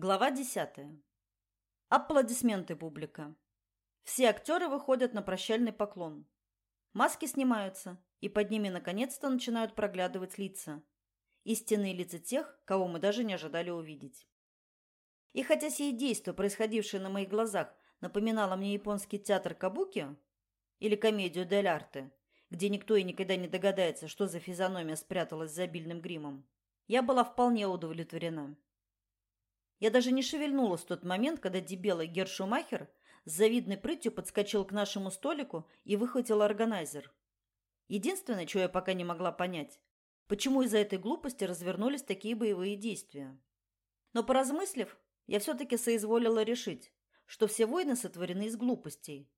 Глава десятая. Аплодисменты публика. Все актеры выходят на прощальный поклон. Маски снимаются, и под ними наконец-то начинают проглядывать лица. Истинные лица тех, кого мы даже не ожидали увидеть. И хотя сие действо, происходившее на моих глазах, напоминало мне японский театр кабуки или комедию дель арте, где никто и никогда не догадается, что за физиономия спряталась за обильным гримом, я была вполне удовлетворена. Я даже не шевельнулась в тот момент, когда дебелый Гершумахер с завидной прытью подскочил к нашему столику и выхватил органайзер. Единственное, чего я пока не могла понять, почему из-за этой глупости развернулись такие боевые действия. Но поразмыслив, я все-таки соизволила решить, что все войны сотворены из глупостей.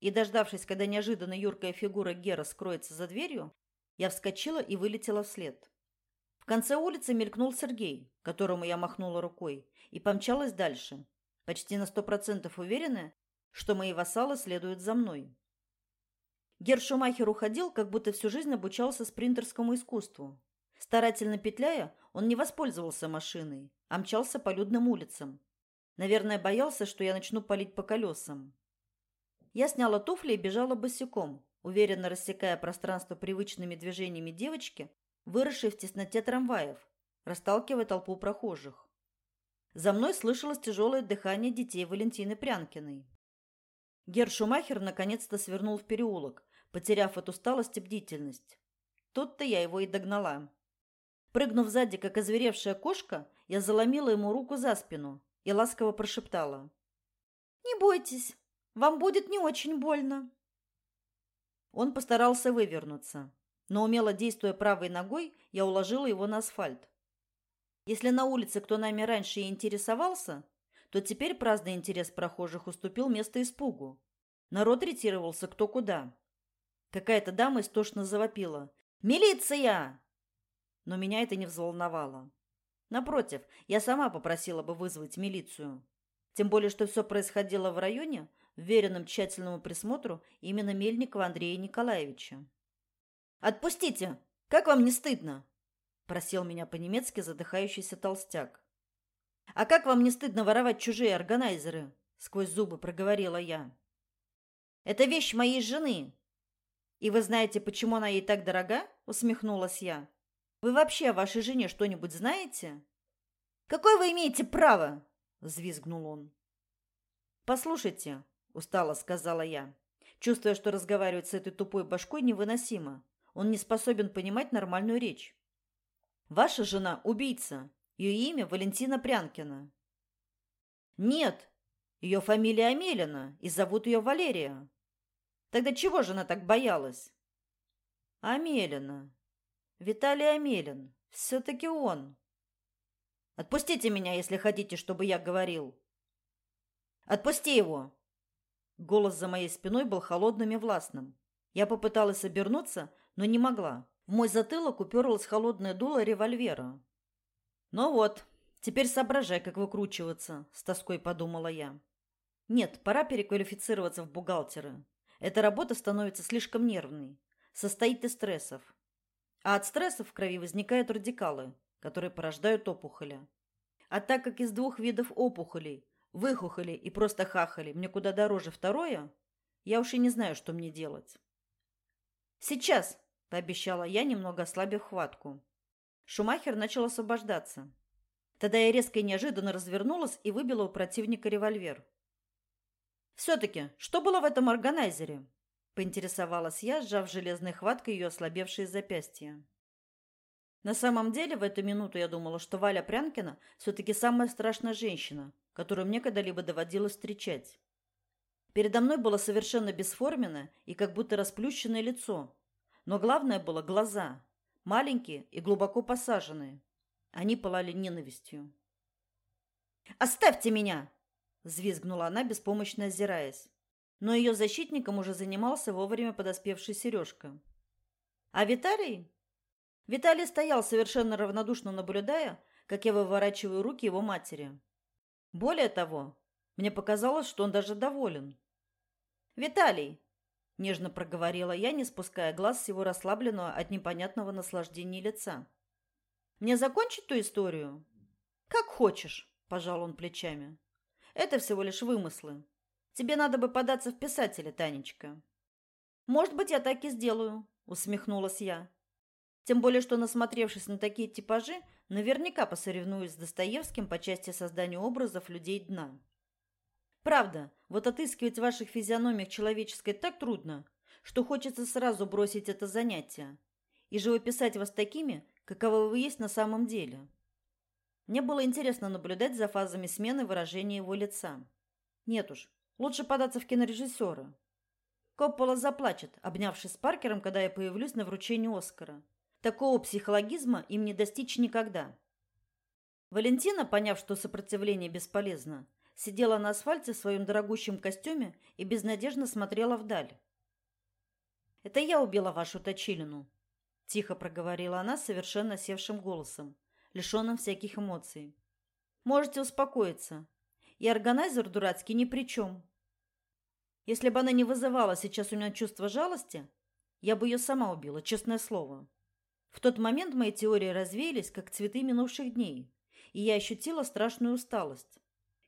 И, дождавшись, когда неожиданно юркая фигура Гера скроется за дверью, я вскочила и вылетела вслед. В конце улицы мелькнул Сергей, которому я махнула рукой, и помчалась дальше, почти на сто процентов уверенная, что мои вассалы следуют за мной. Гершумахер уходил, как будто всю жизнь обучался спринтерскому искусству. Старательно петляя, он не воспользовался машиной, а мчался по людным улицам. Наверное, боялся, что я начну палить по колесам. Я сняла туфли и бежала босиком, уверенно рассекая пространство привычными движениями девочки, выросшей в тесноте трамваев, расталкивая толпу прохожих. За мной слышалось тяжелое дыхание детей Валентины Прянкиной. Гер Шумахер наконец-то свернул в переулок, потеряв от усталости бдительность. Тут-то я его и догнала. Прыгнув сзади, как озверевшая кошка, я заломила ему руку за спину и ласково прошептала. «Не бойтесь, вам будет не очень больно». Он постарался вывернуться но умело действуя правой ногой, я уложила его на асфальт. Если на улице кто нами раньше и интересовался, то теперь праздный интерес прохожих уступил место испугу. Народ ретировался кто куда. Какая-то дама истошно завопила. «Милиция!» Но меня это не взволновало. Напротив, я сама попросила бы вызвать милицию. Тем более, что все происходило в районе, вверенном тщательному присмотру именно Мельникова Андрея Николаевича. Отпустите! Как вам не стыдно?» Просил меня по-немецки задыхающийся толстяк. «А как вам не стыдно воровать чужие органайзеры?» Сквозь зубы проговорила я. «Это вещь моей жены. И вы знаете, почему она ей так дорога?» Усмехнулась я. «Вы вообще о вашей жене что-нибудь знаете?» «Какое вы имеете право?» Взвизгнул он. «Послушайте», — устало сказала я, чувствуя, что разговаривать с этой тупой башкой невыносимо. Он не способен понимать нормальную речь. Ваша жена – убийца. Ее имя Валентина Прянкина. Нет, ее фамилия Амелина, и зовут ее Валерия. Тогда чего же она так боялась? Амелина. Виталий Амелин. Все-таки он. Отпустите меня, если хотите, чтобы я говорил. Отпусти его. Голос за моей спиной был холодным и властным. Я попыталась обернуться, но не могла. В мой затылок уперлось холодное дуло револьвера. «Ну вот, теперь соображай, как выкручиваться», — с тоской подумала я. «Нет, пора переквалифицироваться в бухгалтера. Эта работа становится слишком нервной, состоит из стрессов. А от стрессов в крови возникают радикалы, которые порождают опухоли. А так как из двух видов опухолей, выхухоли и просто хахали, мне куда дороже второе, я уж и не знаю, что мне делать». «Сейчас!» Пообещала я, немного ослабив хватку. Шумахер начал освобождаться. Тогда я резко и неожиданно развернулась и выбила у противника револьвер. «Все-таки, что было в этом органайзере?» – поинтересовалась я, сжав железной хваткой ее ослабевшие запястья. На самом деле, в эту минуту я думала, что Валя Прянкина все-таки самая страшная женщина, которую мне когда-либо доводилось встречать. Передо мной было совершенно бесформенное и как будто расплющенное лицо, но главное было глаза, маленькие и глубоко посаженные. Они пылали ненавистью. «Оставьте меня!» – взвизгнула она, беспомощно озираясь. Но ее защитником уже занимался вовремя подоспевший Сережка. А Виталий? Виталий стоял, совершенно равнодушно наблюдая, как я выворачиваю руки его матери. Более того, мне показалось, что он даже доволен. «Виталий, Нежно проговорила я, не спуская глаз с его расслабленного от непонятного наслаждения лица. «Мне закончить ту историю?» «Как хочешь», пожал он плечами. Это всего лишь вымыслы. Тебе надо бы податься в писатели, Танечка. Может быть, я так и сделаю, усмехнулась я. Тем более, что насмотревшись на такие типажи, наверняка посоревнуюсь с Достоевским по части создания образов людей дна. Правда, вот отыскивать в ваших физиономиях человеческой так трудно, что хочется сразу бросить это занятие и живописать вас такими, каковы вы есть на самом деле. Мне было интересно наблюдать за фазами смены выражения его лица. Нет уж, лучше податься в кинорежиссеры. Коппола заплачет, обнявшись с Паркером, когда я появлюсь на вручении Оскара. Такого психологизма им не достичь никогда. Валентина, поняв, что сопротивление бесполезно, сидела на асфальте в своем дорогущем костюме и безнадежно смотрела вдаль. «Это я убила вашу точилину», – тихо проговорила она совершенно севшим голосом, лишенным всяких эмоций. «Можете успокоиться. И органайзер дурацкий ни при чем. Если бы она не вызывала сейчас у меня чувство жалости, я бы ее сама убила, честное слово. В тот момент мои теории развеялись, как цветы минувших дней, и я ощутила страшную усталость.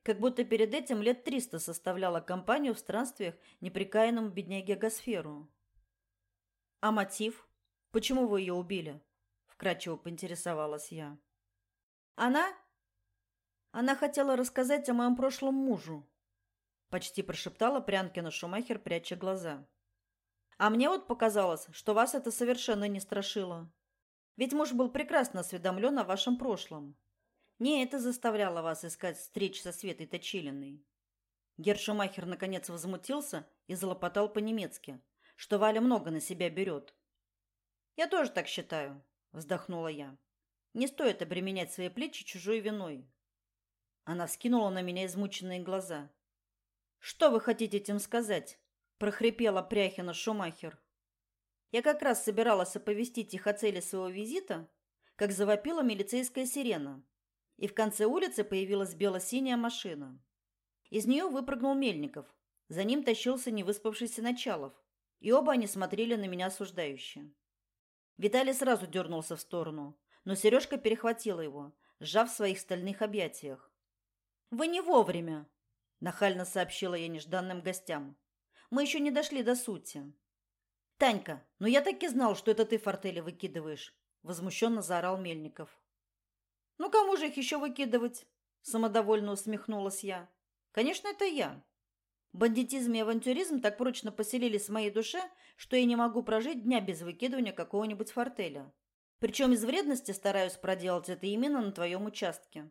Как будто перед этим лет триста составляла компанию в странствиях неприкаянному бедняге Гасферу. «А мотив? Почему вы ее убили?» – вкратчиво поинтересовалась я. «Она? Она хотела рассказать о моем прошлом мужу», почти прошептала Прянкина Шумахер, пряча глаза. А мне вот показалось, что вас это совершенно не страшило. Ведь муж был прекрасно осведомлен о вашем прошлом. Не это заставляло вас искать встреч со Светой Точилиной. Гершумахер наконец возмутился и залопотал по-немецки, что Валя много на себя берет. «Я тоже так считаю», — вздохнула я. «Не стоит обременять свои плечи чужой виной». Она вскинула на меня измученные глаза. «Что вы хотите этим сказать?» – прохрипела Пряхина Шумахер. Я как раз собиралась оповестить их о цели своего визита, как завопила милицейская сирена, и в конце улицы появилась бело-синяя машина. Из нее выпрыгнул Мельников, за ним тащился невыспавшийся Началов, и оба они смотрели на меня осуждающе. Виталий сразу дернулся в сторону, но Сережка перехватила его, сжав в своих стальных объятиях. «Вы не вовремя!» нахально сообщила я нежданным гостям. Мы еще не дошли до сути. Танька, ну я так и знал, что это ты фортели выкидываешь, возмущенно заорал Мельников. Ну кому же их еще выкидывать? самодовольно усмехнулась я. Конечно, это я. Бандитизм и авантюризм так прочно поселились в моей душе, что я не могу прожить дня без выкидывания какого-нибудь фортеля. Причем из вредности стараюсь проделать это именно на твоем участке.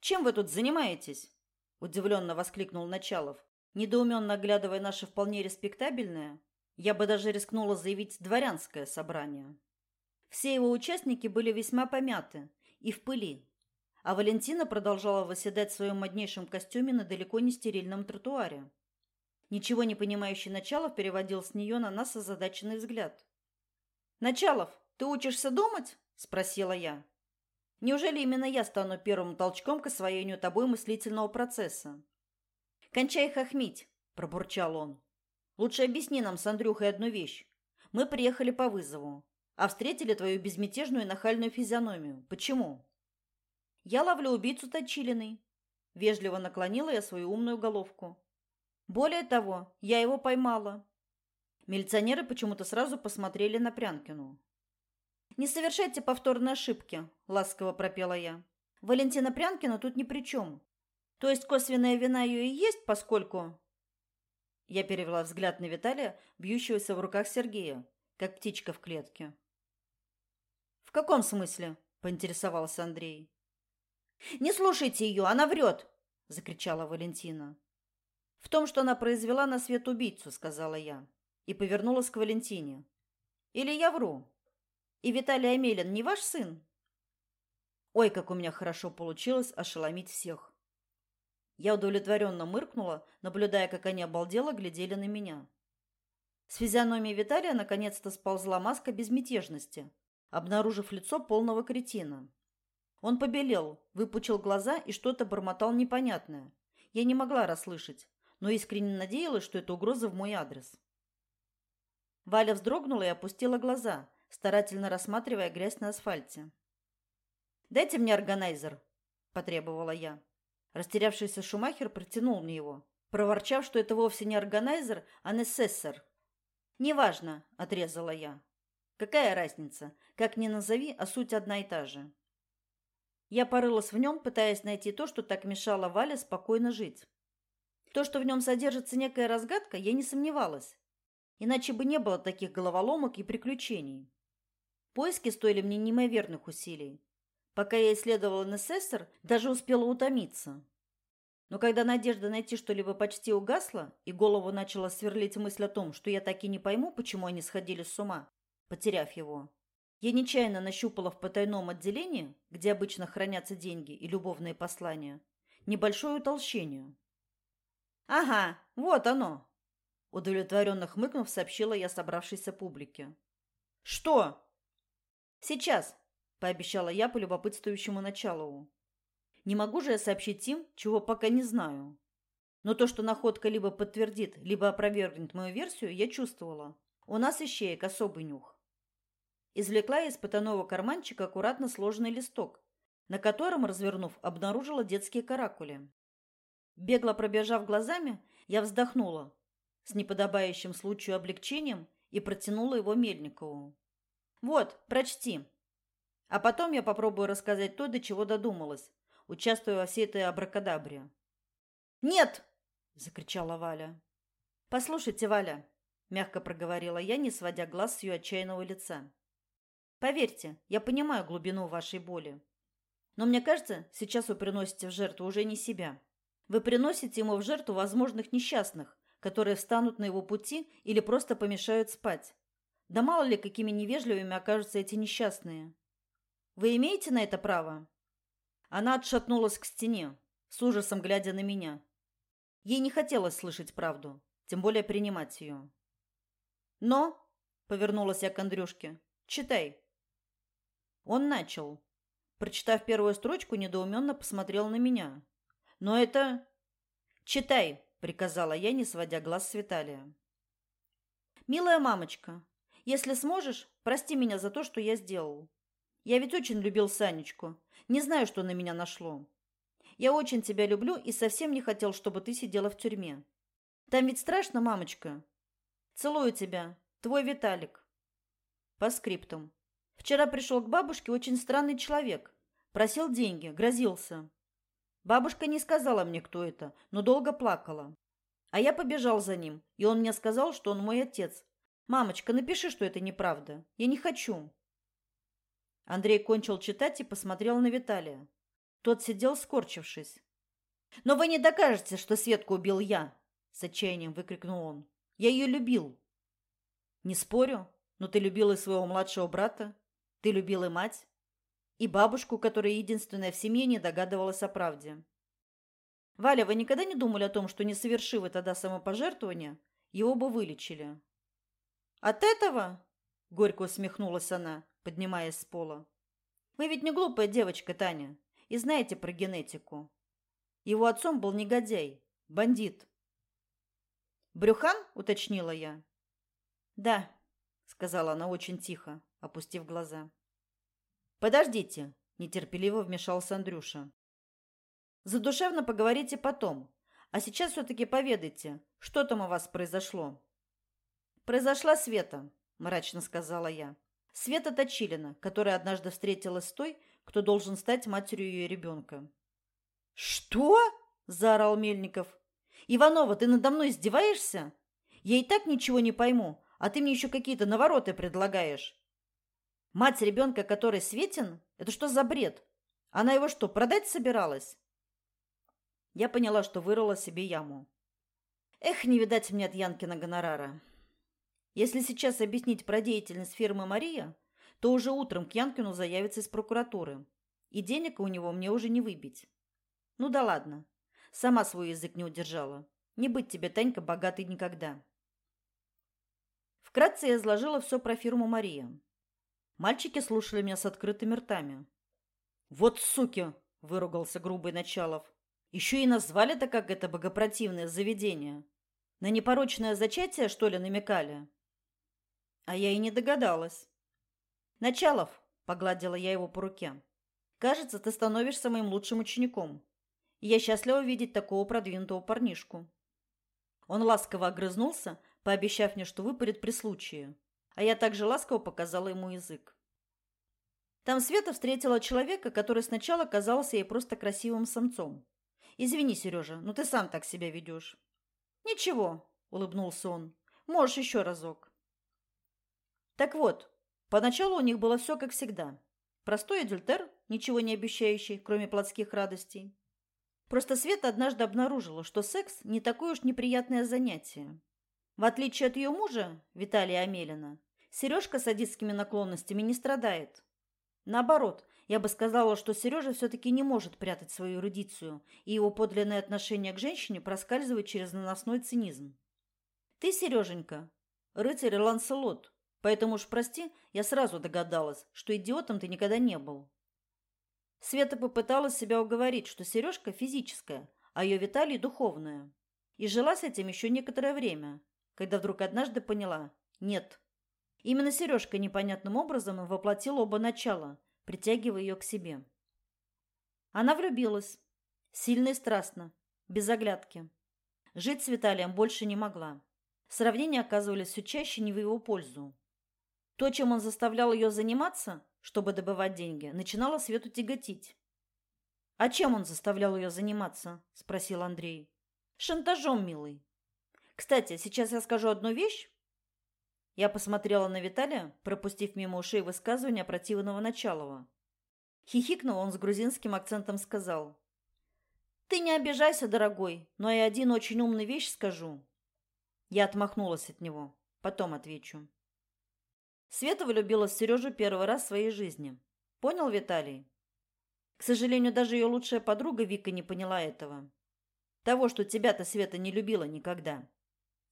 Чем вы тут занимаетесь? удивленно воскликнул Началов, недоуменно оглядывая наше вполне респектабельное, я бы даже рискнула заявить дворянское собрание. Все его участники были весьма помяты и в пыли, а Валентина продолжала восседать в своем моднейшем костюме на далеко не стерильном тротуаре. Ничего не понимающий Началов переводил с нее на нас озадаченный взгляд. «Началов, ты учишься думать?» – спросила я. Неужели именно я стану первым толчком к освоению тобой мыслительного процесса? Кончай хохмить, пробурчал он. Лучше объясни нам с Андрюхой одну вещь. Мы приехали по вызову, а встретили твою безмятежную и нахальную физиономию. Почему? Я ловлю убийцу Точилиной. Вежливо наклонила я свою умную головку. Более того, я его поймала. Милиционеры почему-то сразу посмотрели на Прянкину. «Не совершайте повторной ошибки», — ласково пропела я. «Валентина Прянкина тут ни при чем. То есть косвенная вина ее и есть, поскольку...» Я перевела взгляд на Виталия, бьющегося в руках Сергея, как птичка в клетке. «В каком смысле?» — поинтересовался Андрей. «Не слушайте ее, она врет!» — закричала Валентина. «В том, что она произвела на свет убийцу», — сказала я, и повернулась к Валентине. «Или я вру?» И Виталий Амелин не ваш сын? Ой, как у меня хорошо получилось ошеломить всех. Я удовлетворенно мыркнула, наблюдая, как они обалдело глядели на меня. С физиономии Виталия наконец-то сползла маска безмятежности, обнаружив лицо полного кретина. Он побелел, выпучил глаза и что-то бормотал непонятное. Я не могла расслышать, но искренне надеялась, что это угроза в мой адрес. Валя вздрогнула и опустила глаза, старательно рассматривая грязь на асфальте. «Дайте мне органайзер», – потребовала я. Растерявшийся Шумахер протянул мне его, проворчав, что это вовсе не органайзер, а несессор. «Неважно», — отрезала я. «Какая разница? Как ни назови, а суть одна и та же». Я порылась в нем, пытаясь найти то, что так мешало Вале спокойно жить. То, что в нем содержится некая разгадка, я не сомневалась. Иначе бы не было таких головоломок и приключений. Поиски стоили мне неимоверных усилий. Пока я исследовала Несессор, даже успела утомиться. Но когда надежда найти что-либо почти угасла, и голову начала сверлить мысль о том, что я так и не пойму, почему они сходили с ума, потеряв его, я нечаянно нащупала в потайном отделении, где обычно хранятся деньги и любовные послания, небольшое утолщение. «Ага, вот оно!» Удовлетворенно хмыкнув, сообщила я собравшейся публике. «Что?» «Сейчас», — пообещала я по любопытствующему началу. Не могу же я сообщить им, чего пока не знаю. Но то, что находка либо подтвердит, либо опровергнет мою версию, я чувствовала. У нас ищеек особый нюх. Извлекла из потайного карманчика аккуратно сложенный листок, на котором, развернув, обнаружила детские каракули. Бегло пробежав глазами, я вздохнула с неподобающим случаю облегчением и протянула его Мельникову. «Вот, прочти. А потом я попробую рассказать то, до чего додумалась, участвуя во всей этой абракадабре. «Нет!» – закричала Валя. «Послушайте, Валя», – мягко проговорила я, не сводя глаз с ее отчаянного лица. «Поверьте, я понимаю глубину вашей боли. Но мне кажется, сейчас вы приносите в жертву уже не себя. Вы приносите ему в жертву возможных несчастных, которые встанут на его пути или просто помешают спать. Да мало ли, какими невежливыми окажутся эти несчастные. Вы имеете на это право?» Она отшатнулась к стене, с ужасом глядя на меня. Ей не хотелось слышать правду, тем более принимать ее. «Но», — повернулась я к Андрюшке, — «читай». Он начал. Прочитав первую строчку, недоуменно посмотрел на меня. «Но это...» «Читай», — приказала я, не сводя глаз с Виталия. «Милая мамочка, если сможешь, прости меня за то, что я сделал. Я ведь очень любил Санечку. Не знаю, что на меня нашло. Я очень тебя люблю и совсем не хотел, чтобы ты сидела в тюрьме. Там ведь страшно, мамочка. Целую тебя. Твой Виталик. По скриптум. Вчера пришел к бабушке очень странный человек. Просил деньги, грозился. Бабушка не сказала мне, кто это, но долго плакала. А я побежал за ним, и он мне сказал, что он мой отец. Мамочка, напиши, что это неправда. Я не хочу. Андрей кончил читать и посмотрел на Виталия. Тот сидел, скорчившись. «Но вы не докажете, что Светку убил я!» С отчаянием выкрикнул он. «Я ее любил!» «Не спорю, но ты любил и своего младшего брата, ты любил и мать, и бабушку, которая единственная в семье не догадывалась о правде. Валя, вы никогда не думали о том, что не совершив вы тогда самопожертвование, его бы вылечили?» «От этого?» — горько усмехнулась она поднимаясь с пола. Вы ведь не глупая девочка, Таня, и знаете про генетику. Его отцом был негодяй, бандит. Брюхан, уточнила я. Да, сказала она очень тихо, опустив глаза. Подождите, нетерпеливо вмешался Андрюша. Задушевно поговорите потом, а сейчас все таки поведайте, что там у вас произошло. Произошла Света, мрачно сказала я. Света Точилина, которая однажды встретилась с той, кто должен стать матерью ее ребенка. «Что?» – заорал Мельников. «Иванова, ты надо мной издеваешься? Я и так ничего не пойму, а ты мне еще какие-то навороты предлагаешь. Мать ребенка, который Светин? Это что за бред? Она его что, продать собиралась?» Я поняла, что вырыла себе яму. Эх, не видать мне от Янкина гонорара. Если сейчас объяснить про деятельность фирмы «Мария», то уже утром к Янкину заявится из прокуратуры. И денег у него мне уже не выбить. Ну да ладно. Сама свой язык не удержала. Не быть тебе, Танька, богатой никогда. Вкратце я изложила все про фирму «Мария». Мальчики слушали меня с открытыми ртами. «Вот суки!» – выругался грубый Началов. «Еще и назвали-то как это богопротивное заведение. На непорочное зачатие, что ли, намекали?» А я и не догадалась. Началов, погладила я его по руке. Кажется, ты становишься моим лучшим учеником. И я счастлива видеть такого продвинутого парнишку. Он ласково огрызнулся, пообещав мне, что выпарит при случае. А я также ласково показала ему язык. Там Света встретила человека, который сначала казался ей просто красивым самцом. «Извини, Сережа, но ты сам так себя ведешь». «Ничего», — улыбнулся он. «Можешь еще разок». Так вот, поначалу у них было все как всегда. Простой адюльтер, ничего не обещающий, кроме плотских радостей. Просто Света однажды обнаружила, что секс не такое уж неприятное занятие. В отличие от ее мужа, Виталия Амелина, Сережка садистскими наклонностями не страдает. Наоборот, я бы сказала, что Сережа все-таки не может прятать свою эрудицию, и его подлинное отношение к женщине проскальзывает через наносной цинизм. Ты, Сереженька, рыцарь Ланселот, поэтому уж прости, я сразу догадалась, что идиотом ты никогда не был. Света попыталась себя уговорить, что Сережка физическая, а ее Виталий духовная. И жила с этим еще некоторое время, когда вдруг однажды поняла – нет. Именно Сережка непонятным образом воплотила оба начала, притягивая ее к себе. Она влюбилась. Сильно и страстно, без оглядки. Жить с Виталием больше не могла. Сравнения оказывались все чаще не в его пользу. То, чем он заставлял ее заниматься, чтобы добывать деньги, начинало Свету тяготить. «А чем он заставлял ее заниматься?» – спросил Андрей. «Шантажом, милый. Кстати, сейчас я скажу одну вещь». Я посмотрела на Виталия, пропустив мимо ушей высказывания противного Началова. Хихикнул он с грузинским акцентом сказал. «Ты не обижайся, дорогой, но я один очень умный вещь скажу». Я отмахнулась от него. Потом отвечу. Света влюбилась в Сережу первый раз в своей жизни. Понял, Виталий? К сожалению, даже ее лучшая подруга Вика не поняла этого. Того, что тебя-то Света не любила никогда.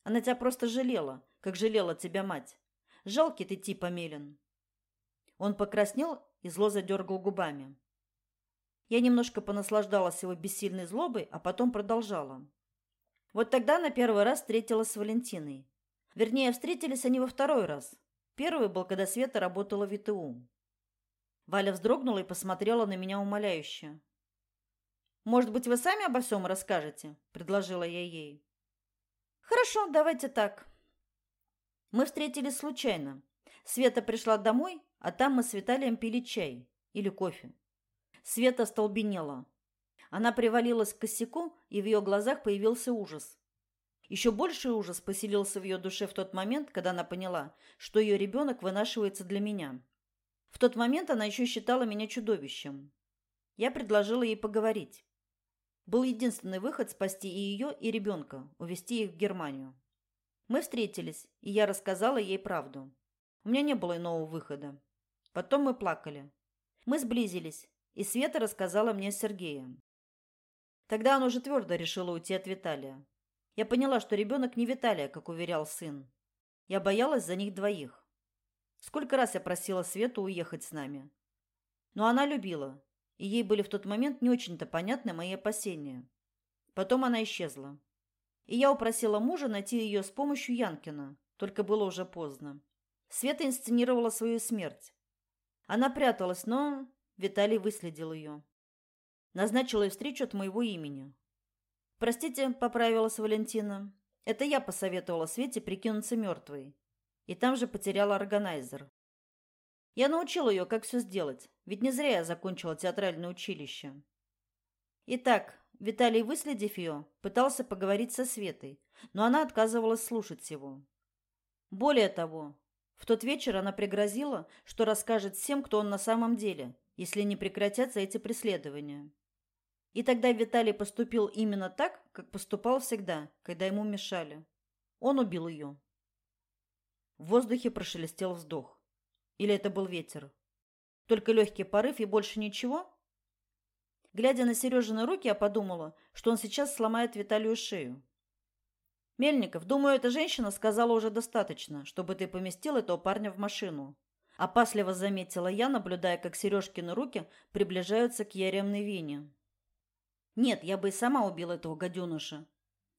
Она тебя просто жалела, как жалела тебя мать. Жалкий ты тип, Амелин. Он покраснел и зло задергал губами. Я немножко понаслаждалась его бессильной злобой, а потом продолжала. Вот тогда на первый раз встретилась с Валентиной. Вернее, встретились они во второй раз. Первый был, когда Света работала в ИТУ. Валя вздрогнула и посмотрела на меня умоляюще. «Может быть, вы сами обо всем расскажете?» – предложила я ей. «Хорошо, давайте так». Мы встретились случайно. Света пришла домой, а там мы с Виталием пили чай или кофе. Света столбенела. Она привалилась к косяку, и в ее глазах появился ужас. Еще больший ужас поселился в ее душе в тот момент, когда она поняла, что ее ребенок вынашивается для меня. В тот момент она еще считала меня чудовищем. Я предложила ей поговорить. Был единственный выход спасти и ее, и ребенка, увезти их в Германию. Мы встретились, и я рассказала ей правду. У меня не было иного выхода. Потом мы плакали. Мы сблизились, и Света рассказала мне о Сергее. Тогда она уже твердо решила уйти от Виталия. Я поняла, что ребенок не Виталия, как уверял сын. Я боялась за них двоих. Сколько раз я просила Свету уехать с нами. Но она любила, и ей были в тот момент не очень-то понятны мои опасения. Потом она исчезла. И я упросила мужа найти ее с помощью Янкина, только было уже поздно. Света инсценировала свою смерть. Она пряталась, но Виталий выследил ее. Назначил ей встречу от моего имени. «Простите», — поправилась Валентина. «Это я посоветовала Свете прикинуться мертвой. И там же потеряла органайзер. Я научила ее, как все сделать, ведь не зря я закончила театральное училище. Итак, Виталий, выследив ее, пытался поговорить со Светой, но она отказывалась слушать его. Более того, в тот вечер она пригрозила, что расскажет всем, кто он на самом деле, если не прекратятся эти преследования. И тогда Виталий поступил именно так, как поступал всегда, когда ему мешали. Он убил ее. В воздухе прошелестел вздох. Или это был ветер? Только легкий порыв и больше ничего? Глядя на Сережины руки, я подумала, что он сейчас сломает Виталию шею. «Мельников, думаю, эта женщина сказала уже достаточно, чтобы ты поместил этого парня в машину». Опасливо заметила я, наблюдая, как Сережкины руки приближаются к яремной вене. Нет, я бы и сама убила этого гаденыша.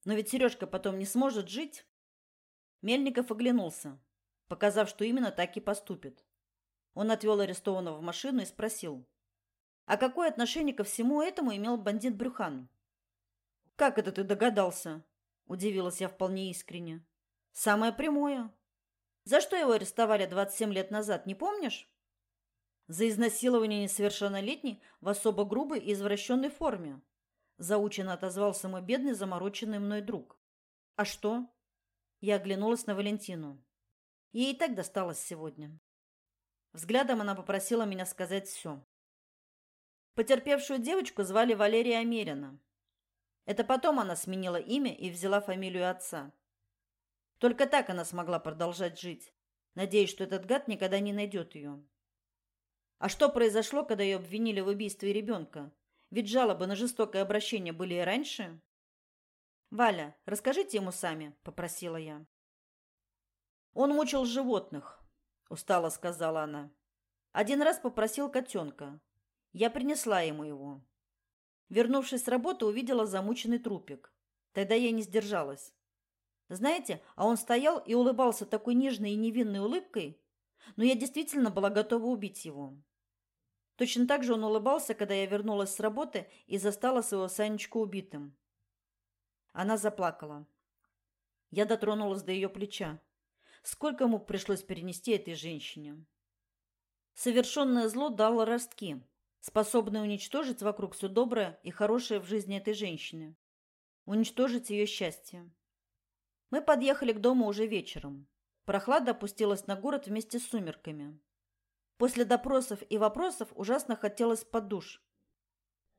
Но ведь Сережка потом не сможет жить. Мельников оглянулся, показав, что именно так и поступит. Он отвел арестованного в машину и спросил. А какое отношение ко всему этому имел бандит Брюхан? Как это ты догадался? Удивилась я вполне искренне. Самое прямое. За что его арестовали 27 лет назад, не помнишь? За изнасилование несовершеннолетней в особо грубой и извращенной форме. Заученно отозвался мой бедный замороченный мной друг. А что? Я оглянулась на Валентину. Ей и так досталось сегодня. Взглядом она попросила меня сказать все. Потерпевшую девочку звали Валерия Америна. Это потом она сменила имя и взяла фамилию отца. Только так она смогла продолжать жить, надеясь, что этот гад никогда не найдет ее. А что произошло, когда ее обвинили в убийстве ребенка? Ведь жалобы на жестокое обращение были и раньше. «Валя, расскажите ему сами», — попросила я. «Он мучил животных», — устало сказала она. «Один раз попросил котенка. Я принесла ему его. Вернувшись с работы, увидела замученный трупик. Тогда я не сдержалась. Знаете, а он стоял и улыбался такой нежной и невинной улыбкой, но я действительно была готова убить его. Точно так же он улыбался, когда я вернулась с работы и застала своего Санечку убитым. Она заплакала. Я дотронулась до ее плеча. Сколько мук пришлось перенести этой женщине? Совершенное зло дало ростки, способные уничтожить вокруг все доброе и хорошее в жизни этой женщины. Уничтожить ее счастье. Мы подъехали к дому уже вечером. Прохлада опустилась на город вместе с сумерками. После допросов и вопросов ужасно хотелось под душ.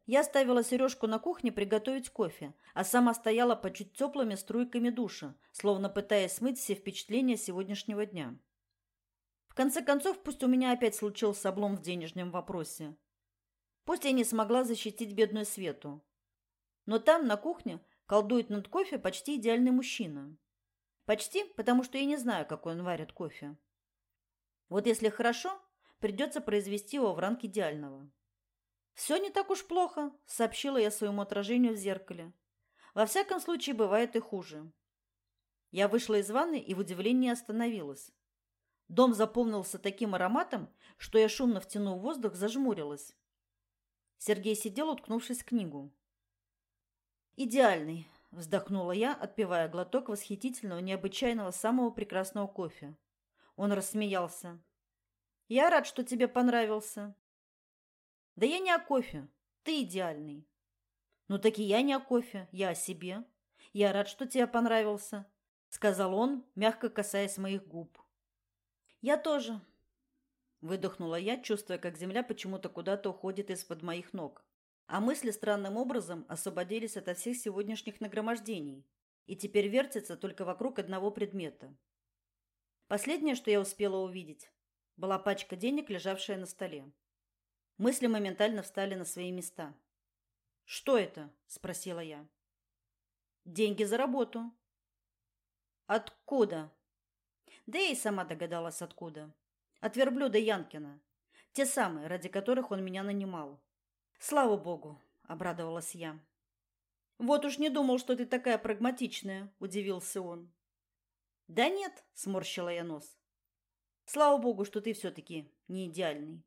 Я оставила Сережку на кухне приготовить кофе, а сама стояла под чуть теплыми струйками душа, словно пытаясь смыть все впечатления сегодняшнего дня. В конце концов, пусть у меня опять случился облом в денежном вопросе. Пусть я не смогла защитить бедную Свету. Но там, на кухне, колдует над кофе почти идеальный мужчина. Почти, потому что я не знаю, какой он варит кофе. Вот если хорошо, придется произвести его в ранг идеального. «Все не так уж плохо», — сообщила я своему отражению в зеркале. «Во всяком случае, бывает и хуже». Я вышла из ванны и в удивлении остановилась. Дом заполнился таким ароматом, что я, шумно втянув воздух, зажмурилась. Сергей сидел, уткнувшись в книгу. «Идеальный», — вздохнула я, отпивая глоток восхитительного, необычайного, самого прекрасного кофе. Он рассмеялся. Я рад, что тебе понравился. Да я не о кофе. Ты идеальный. Ну так и я не о кофе, я о себе. Я рад, что тебе понравился, сказал он, мягко касаясь моих губ. Я тоже, выдохнула я, чувствуя, как земля почему-то куда-то уходит из-под моих ног. А мысли странным образом освободились от всех сегодняшних нагромождений и теперь вертятся только вокруг одного предмета. Последнее, что я успела увидеть, была пачка денег, лежавшая на столе. Мысли моментально встали на свои места. «Что это?» – спросила я. «Деньги за работу». «Откуда?» Да я и сама догадалась, откуда. От верблюда Янкина. Те самые, ради которых он меня нанимал. «Слава богу!» – обрадовалась я. «Вот уж не думал, что ты такая прагматичная», – удивился он. «Да нет», – сморщила я нос. Слава богу, что ты все-таки не идеальный.